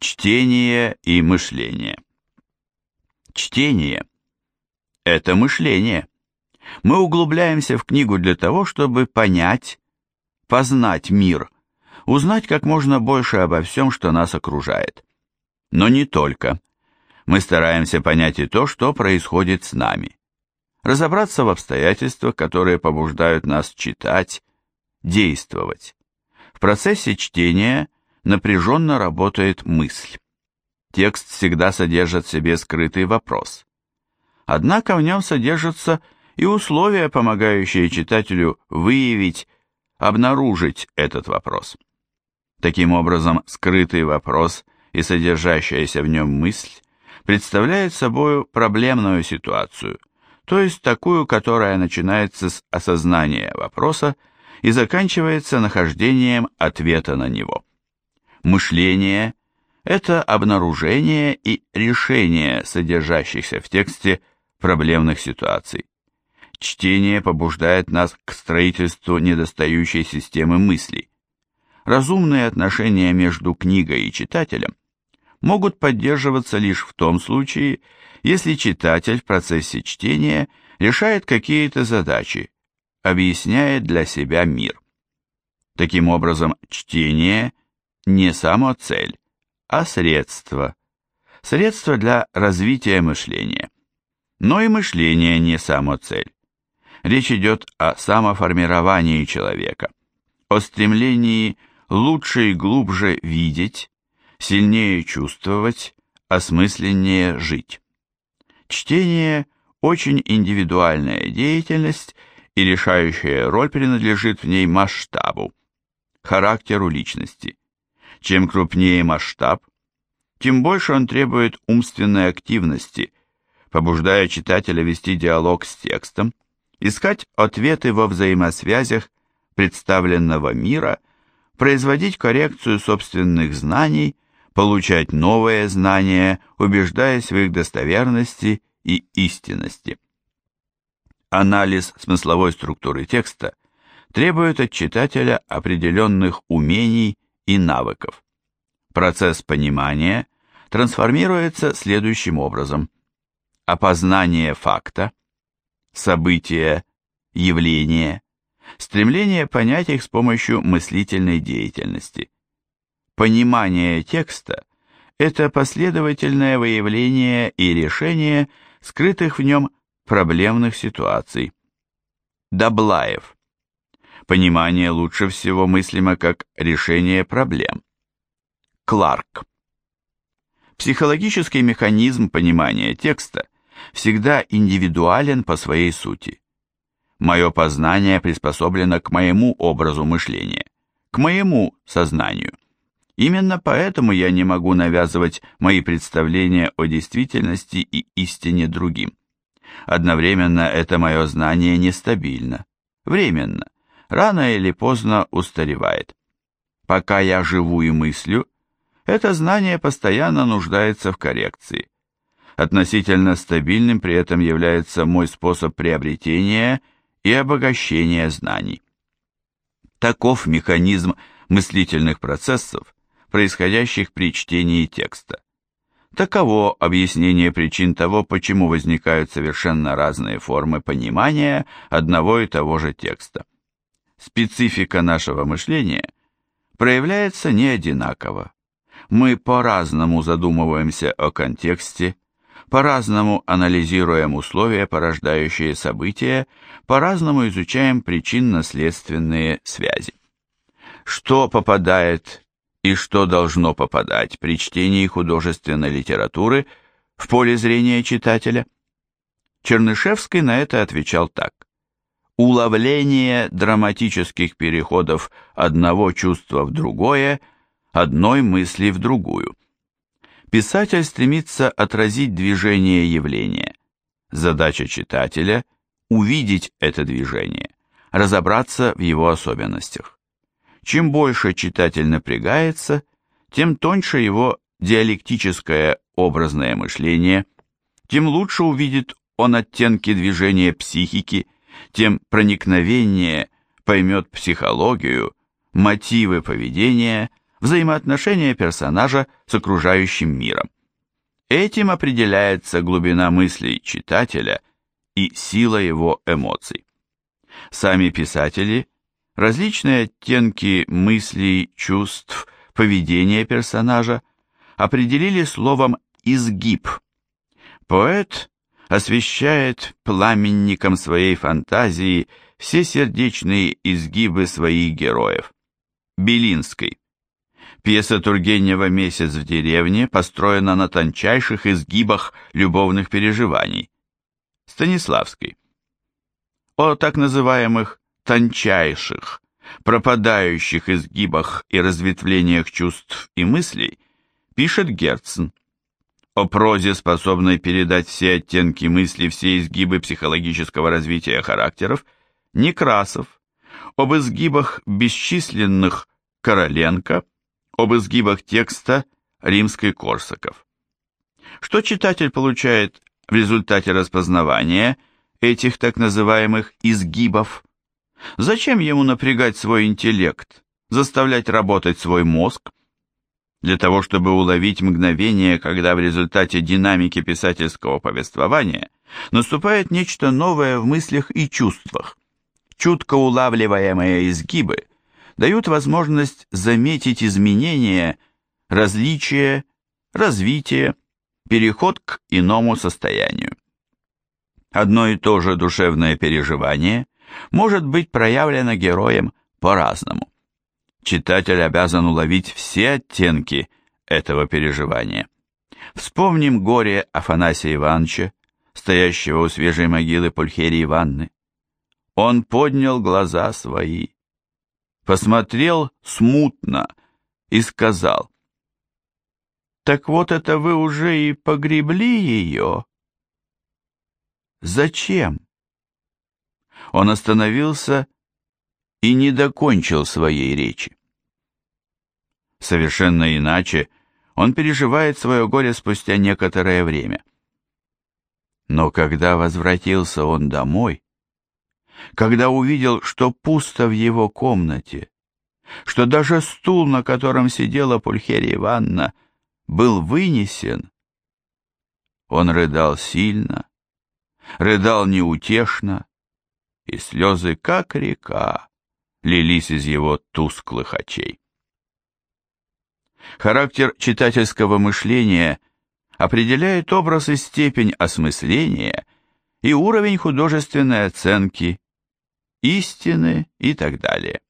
Чтение и мышление. Чтение – это мышление. Мы углубляемся в книгу для того, чтобы понять, познать мир, узнать как можно больше обо всем, что нас окружает. Но не только. Мы стараемся понять и то, что происходит с нами. Разобраться в обстоятельствах, которые побуждают нас читать, действовать. В процессе чтения – напряженно работает мысль. Текст всегда содержит в себе скрытый вопрос. Однако в нем содержатся и условия, помогающие читателю выявить, обнаружить этот вопрос. Таким образом, скрытый вопрос и содержащаяся в нем мысль представляют собой проблемную ситуацию, то есть такую, которая начинается с осознания вопроса и заканчивается нахождением ответа на него. Мышление – это обнаружение и решение содержащихся в тексте проблемных ситуаций. Чтение побуждает нас к строительству недостающей системы мыслей. Разумные отношения между книгой и читателем могут поддерживаться лишь в том случае, если читатель в процессе чтения решает какие-то задачи, объясняет для себя мир. Таким образом, чтение не само цель, а средство. Средство для развития мышления. Но и мышление не само цель. Речь идет о самоформировании человека, о стремлении лучше и глубже видеть, сильнее чувствовать, осмысленнее жить. Чтение – очень индивидуальная деятельность, и решающая роль принадлежит в ней масштабу, характеру личности. Чем крупнее масштаб, тем больше он требует умственной активности, побуждая читателя вести диалог с текстом, искать ответы во взаимосвязях представленного мира, производить коррекцию собственных знаний, получать новые знания, убеждаясь в их достоверности и истинности. Анализ смысловой структуры текста требует от читателя определенных умений и навыков. Процесс понимания трансформируется следующим образом. Опознание факта, события, явления, стремление понять их с помощью мыслительной деятельности. Понимание текста – это последовательное выявление и решение скрытых в нем проблемных ситуаций. Даблаев – Понимание лучше всего мыслимо как решение проблем. Кларк. Психологический механизм понимания текста всегда индивидуален по своей сути. Мое познание приспособлено к моему образу мышления, к моему сознанию. Именно поэтому я не могу навязывать мои представления о действительности и истине другим. Одновременно это мое знание нестабильно, временно, рано или поздно устаревает. Пока я живу и мыслю, это знание постоянно нуждается в коррекции. Относительно стабильным при этом является мой способ приобретения и обогащения знаний. Таков механизм мыслительных процессов, происходящих при чтении текста. Таково объяснение причин того, почему возникают совершенно разные формы понимания одного и того же текста специфика нашего мышления проявляется не одинаково. Мы по-разному задумываемся о контексте, по-разному анализируем условия, порождающие события, по-разному изучаем причинно-следственные связи. Что попадает и что должно попадать при чтении художественной литературы в поле зрения читателя? Чернышевский на это отвечал так уловление драматических переходов одного чувства в другое, одной мысли в другую. Писатель стремится отразить движение явления. Задача читателя – увидеть это движение, разобраться в его особенностях. Чем больше читатель напрягается, тем тоньше его диалектическое образное мышление, тем лучше увидит он оттенки движения психики – тем проникновеннее поймет психологию, мотивы поведения, взаимоотношения персонажа с окружающим миром. Этим определяется глубина мыслей читателя и сила его эмоций. Сами писатели различные оттенки мыслей, чувств, поведения персонажа определили словом «изгиб». Поэт освещает пламенником своей фантазии все сердечные изгибы своих героев. Белинской. Пьеса Тургенева «Месяц в деревне» построена на тончайших изгибах любовных переживаний. Станиславской. О так называемых тончайших, пропадающих изгибах и разветвлениях чувств и мыслей пишет Герцен. О прозе, способной передать все оттенки мысли, все изгибы психологического развития характеров, Некрасов. Об изгибах бесчисленных Короленко, об изгибах текста Римской Корсаков. Что читатель получает в результате распознавания этих так называемых изгибов? Зачем ему напрягать свой интеллект, заставлять работать свой мозг? Для того, чтобы уловить мгновение, когда в результате динамики писательского повествования наступает нечто новое в мыслях и чувствах. Чутко улавливаемые изгибы дают возможность заметить изменения, различия, развитие, переход к иному состоянию. Одно и то же душевное переживание может быть проявлено героем по-разному. Читатель обязан уловить все оттенки этого переживания. Вспомним горе Афанасия Ивановича, стоящего у свежей могилы Пульхерии Ивановны. Он поднял глаза свои, посмотрел смутно и сказал, «Так вот это вы уже и погребли ее?» «Зачем?» Он остановился и не докончил своей речи. Совершенно иначе он переживает свое горе спустя некоторое время. Но когда возвратился он домой, когда увидел, что пусто в его комнате, что даже стул, на котором сидела Пульхерия Ивановна, был вынесен, он рыдал сильно, рыдал неутешно, и слезы, как река, лились из его тусклых очей. Характер читательского мышления определяет образ и степень осмысления и уровень художественной оценки, истины и так далее.